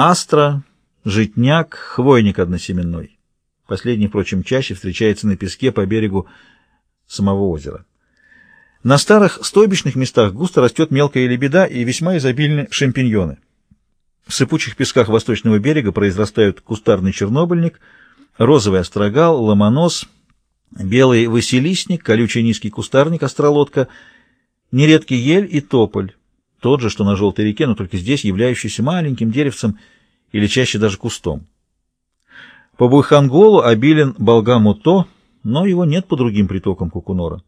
астра, житняк, хвойник односеменной. Последний, впрочем, чаще встречается на песке по берегу самого озера. На старых стойбищных местах густо растет мелкая лебеда и весьма изобильны шампиньоны. В сыпучих песках восточного берега произрастают кустарный чернобыльник, розовый острогал, ломонос, белый василисник, колючий низкий кустарник, остролодка, нередкий ель и тополь, тот же, что на желтой реке, но только здесь являющийся маленьким деревцем или чаще даже кустом. По Буйханголу обилен Болгамуто, но его нет по другим притокам Кукунора.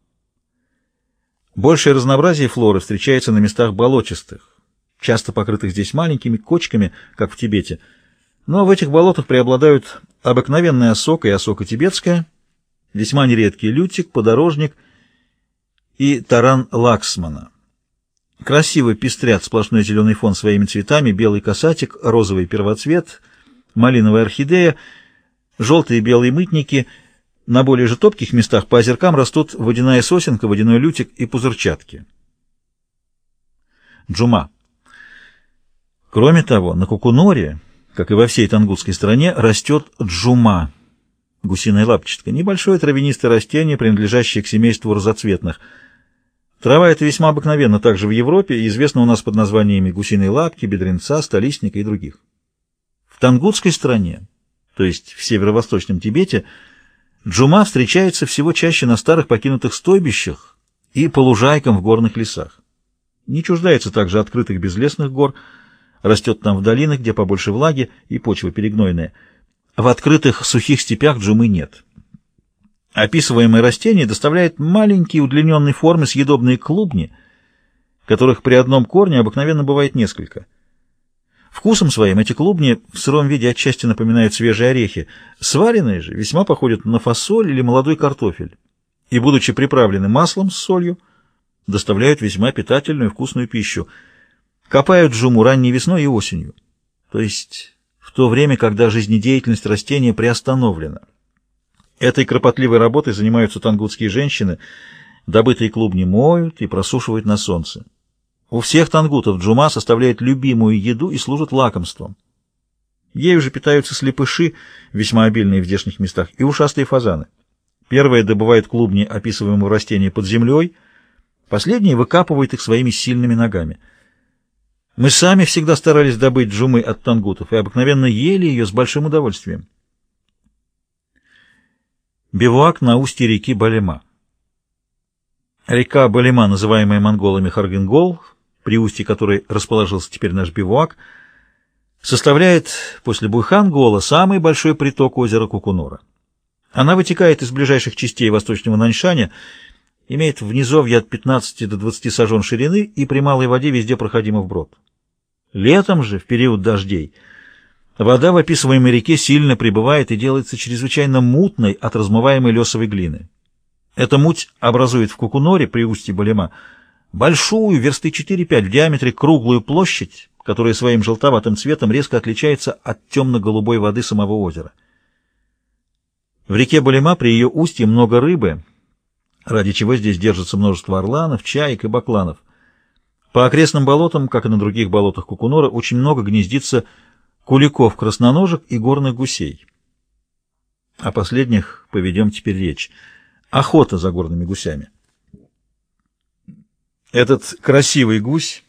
Большее разнообразие флоры встречается на местах болотистых, часто покрытых здесь маленькими кочками, как в Тибете. Но в этих болотах преобладают обыкновенная осока и осока тибетская, весьма нередкий лютик, подорожник и таран лаксмана. Красиво пестрят сплошной зеленый фон своими цветами, белый касатик, розовый первоцвет, малиновая орхидея, желтые и белые мытники — на более же топких местах по озеркам растут водяная сосенка, водяной лютик и пузырчатки. Джума. Кроме того, на Кукуноре, как и во всей Тангутской стране, растет джума, гусиная лапчатка, небольшое травянистое растение, принадлежащее к семейству разоцветных. Трава эта весьма обыкновенна также в Европе и известна у нас под названиями гусиной лапки, бедренца, столистника и других. В Тангутской стране, то есть в северо-восточном Тибете, Джума встречается всего чаще на старых покинутых стойбищах и по лужайкам в горных лесах. Не чуждается также открытых безлесных гор, растет там в долинах, где побольше влаги и почва перегнойная. В открытых сухих степях джумы нет. Описываемое растение доставляет маленькие удлиненные формы съедобные клубни, которых при одном корне обыкновенно бывает несколько. Вкусом своим эти клубни в сыром виде отчасти напоминают свежие орехи, сваренные же весьма походят на фасоль или молодой картофель, и, будучи приправлены маслом с солью, доставляют весьма питательную и вкусную пищу. Копают джуму ранней весной и осенью, то есть в то время, когда жизнедеятельность растения приостановлена. Этой кропотливой работой занимаются тангутские женщины, добытые клубни моют и просушивают на солнце. У всех тангутов джума составляет любимую еду и служит лакомством. Ею же питаются слепыши, весьма обильные в здешних местах, и ушастые фазаны. Первые добывают клубни описываемого растения под землей, последние выкапывают их своими сильными ногами. Мы сами всегда старались добыть джумы от тангутов и обыкновенно ели ее с большим удовольствием. Бивуак на устье реки Балема. Река Балема, называемая монголами Харгингол, при устье которой расположился теперь наш бивуак, составляет после Буйхан-Гола самый большой приток озера Кукунора. Она вытекает из ближайших частей восточного Наньшаня, имеет в низовье от 15 до 20 сажен ширины и при малой воде везде проходима вброд. Летом же, в период дождей, вода в описываемой реке сильно прибывает и делается чрезвычайно мутной от размываемой лесовой глины. Эта муть образует в Кукуноре при устье Балема большую, версты 4-5 в диаметре, круглую площадь, которая своим желтоватым цветом резко отличается от темно-голубой воды самого озера. В реке Балима при ее устье много рыбы, ради чего здесь держится множество орланов, чаек и бакланов. По окрестным болотам, как и на других болотах Кукунора, очень много гнездится куликов, красноножек и горных гусей. О последних поведем теперь речь. Охота за горными гусями. Этот красивый гусь,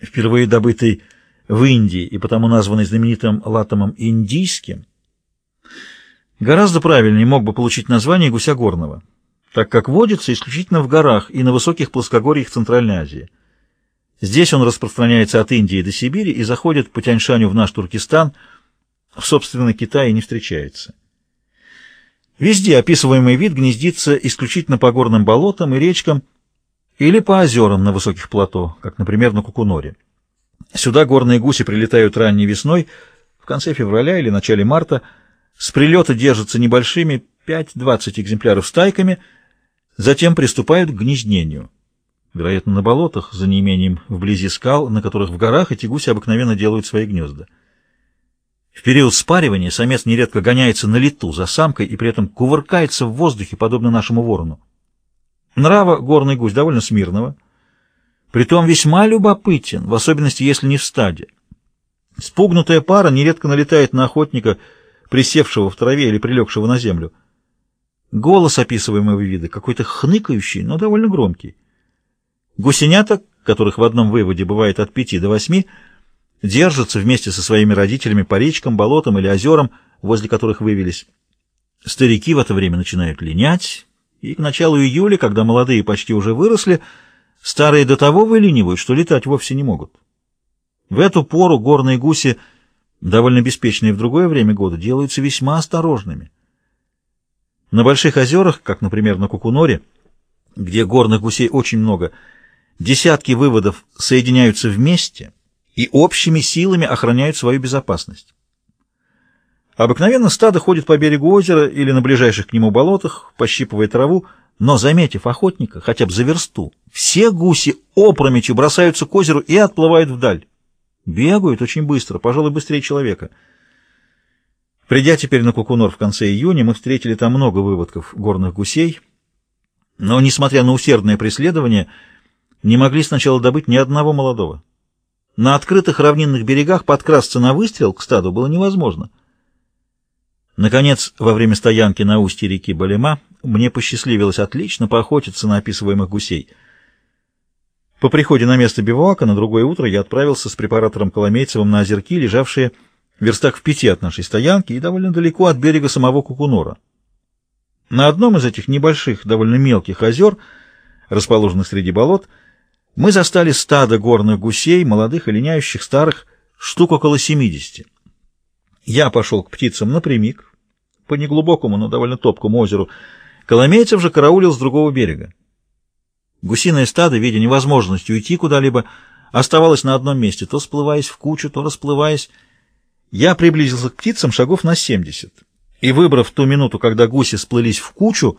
впервые добытый в Индии и потому названный знаменитым латомом индийским, гораздо правильнее мог бы получить название гуся горного, так как водится исключительно в горах и на высоких плоскогорьях Центральной Азии. Здесь он распространяется от Индии до Сибири и заходит по Тяньшаню в наш Туркестан, в собственный Китай не встречается. Везде описываемый вид гнездится исключительно по горным болотам и речкам, или по озерам на высоких плато, как, например, на Кукуноре. Сюда горные гуси прилетают ранней весной, в конце февраля или начале марта. С прилета держатся небольшими 5-20 экземпляров стайками, затем приступают к гнездению. Вероятно, на болотах, за неимением вблизи скал, на которых в горах эти гуси обыкновенно делают свои гнезда. В период спаривания самец нередко гоняется на лету за самкой и при этом кувыркается в воздухе, подобно нашему ворону. Нрава горный гусь довольно смирного, притом весьма любопытен, в особенности если не в стаде. Спугнутая пара нередко налетает на охотника, присевшего в траве или прилегшего на землю. Голос описываемого вида какой-то хныкающий, но довольно громкий. Гусенята, которых в одном выводе бывает от пяти до восьми, держатся вместе со своими родителями по речкам, болотам или озерам, возле которых вывелись. Старики в это время начинают линять, и к началу июля, когда молодые почти уже выросли, старые до того выленивают, что летать вовсе не могут. В эту пору горные гуси, довольно беспечные в другое время года, делаются весьма осторожными. На больших озерах, как, например, на Кукуноре, где горных гусей очень много, десятки выводов соединяются вместе и общими силами охраняют свою безопасность. Обыкновенно стадо ходит по берегу озера или на ближайших к нему болотах, пощипывая траву, но, заметив охотника, хотя бы за версту, все гуси опрометью бросаются к озеру и отплывают вдаль. Бегают очень быстро, пожалуй, быстрее человека. Придя теперь на Кукунор в конце июня, мы встретили там много выводков горных гусей, но, несмотря на усердное преследование, не могли сначала добыть ни одного молодого. На открытых равнинных берегах подкрасться на выстрел к стаду было невозможно. Наконец, во время стоянки на устье реки Балема мне посчастливилось отлично поохотиться на описываемых гусей — по приходе на место бивуака на другое утро я отправился с препаратором Коломейцевым на озерки, лежавшие в верстах в пяти от нашей стоянки и довольно далеко от берега самого Кукунора. На одном из этих небольших, довольно мелких озер, расположенных среди болот, мы застали стадо горных гусей, молодых и линяющих старых, штук около 70. Я пошел к птицам напрямик, по неглубокому, но довольно топкому озеру. Коломейцев же караулил с другого берега. Гусиное стадо, видя невозможность уйти куда-либо, оставалось на одном месте, то сплываясь в кучу, то расплываясь. Я приблизился к птицам шагов на семьдесят и, выбрав ту минуту, когда гуси сплылись в кучу,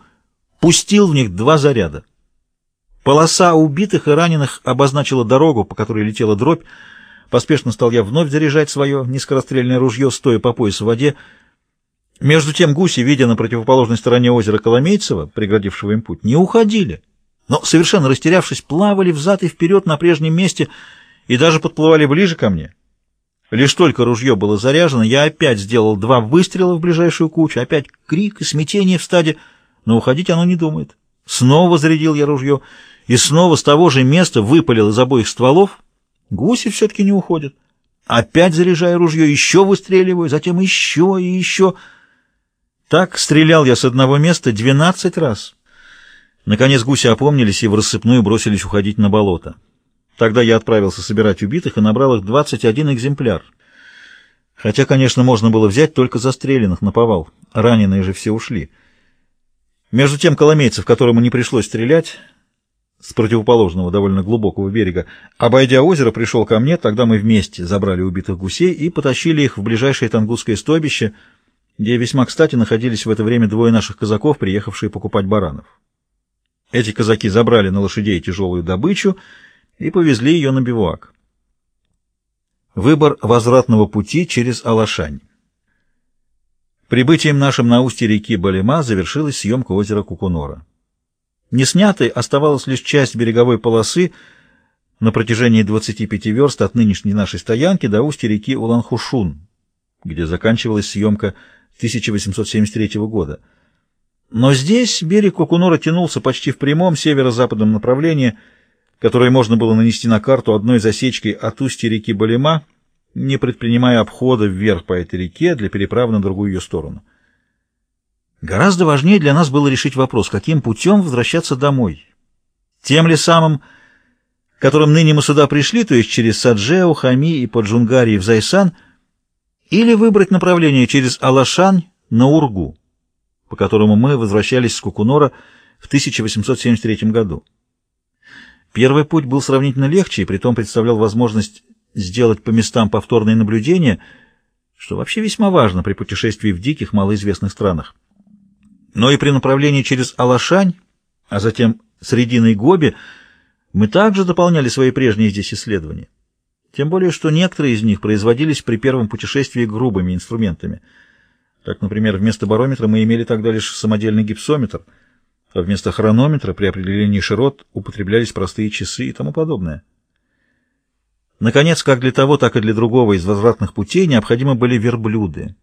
пустил в них два заряда. Полоса убитых и раненых обозначила дорогу, по которой летела дробь. Поспешно стал я вновь заряжать свое низкорастрельное ружье, стоя по пояс в воде. Между тем гуси, видя на противоположной стороне озера Коломейцева, преградившего им путь, не уходили но, совершенно растерявшись, плавали взад и вперед на прежнем месте и даже подплывали ближе ко мне. Лишь только ружье было заряжено, я опять сделал два выстрела в ближайшую кучу, опять крик и смятение в стаде, но уходить оно не думает. Снова зарядил я ружье, и снова с того же места выпалил из обоих стволов. Гуси все-таки не уходят. Опять заряжаю ружье, еще выстреливаю, затем еще и еще. Так стрелял я с одного места двенадцать раз. Наконец гуси опомнились и в рассыпную бросились уходить на болото. Тогда я отправился собирать убитых и набрал их 21 экземпляр. Хотя, конечно, можно было взять только застреленных на повал. Раненые же все ушли. Между тем коломейцев, которому не пришлось стрелять, с противоположного довольно глубокого берега, обойдя озеро, пришел ко мне, тогда мы вместе забрали убитых гусей и потащили их в ближайшее тангутское стойбище, где весьма кстати находились в это время двое наших казаков, приехавшие покупать баранов. Эти казаки забрали на лошадей тяжелую добычу и повезли ее на бивуак. Выбор возвратного пути через Алашань. Прибытием нашим на устье реки Балема завершилась съемка озера Кукунора. Не снятой оставалась лишь часть береговой полосы на протяжении 25 верст от нынешней нашей стоянки до устья реки Уланхушун, где заканчивалась съемка 1873 года. Но здесь берег Кокунора тянулся почти в прямом северо-западном направлении, которое можно было нанести на карту одной засечкой от устья реки Балима, не предпринимая обхода вверх по этой реке для переправы на другую ее сторону. Гораздо важнее для нас было решить вопрос, каким путем возвращаться домой. Тем ли самым, которым ныне мы сюда пришли, то есть через Саджео, Хами и Поджунгарии в Зайсан, или выбрать направление через Алашань на Ургу по которому мы возвращались с Кукунора в 1873 году. Первый путь был сравнительно легче и притом представлял возможность сделать по местам повторные наблюдения, что вообще весьма важно при путешествии в диких, малоизвестных странах. Но и при направлении через Алашань, а затем Срединой Гоби, мы также дополняли свои прежние здесь исследования. Тем более, что некоторые из них производились при первом путешествии грубыми инструментами – так, например, вместо барометра мы имели тогда лишь самодельный гипсометр, а вместо хронометра при определении широт употреблялись простые часы и тому подобное. Наконец, как для того, так и для другого из возвратных путей необходимы были верблюды.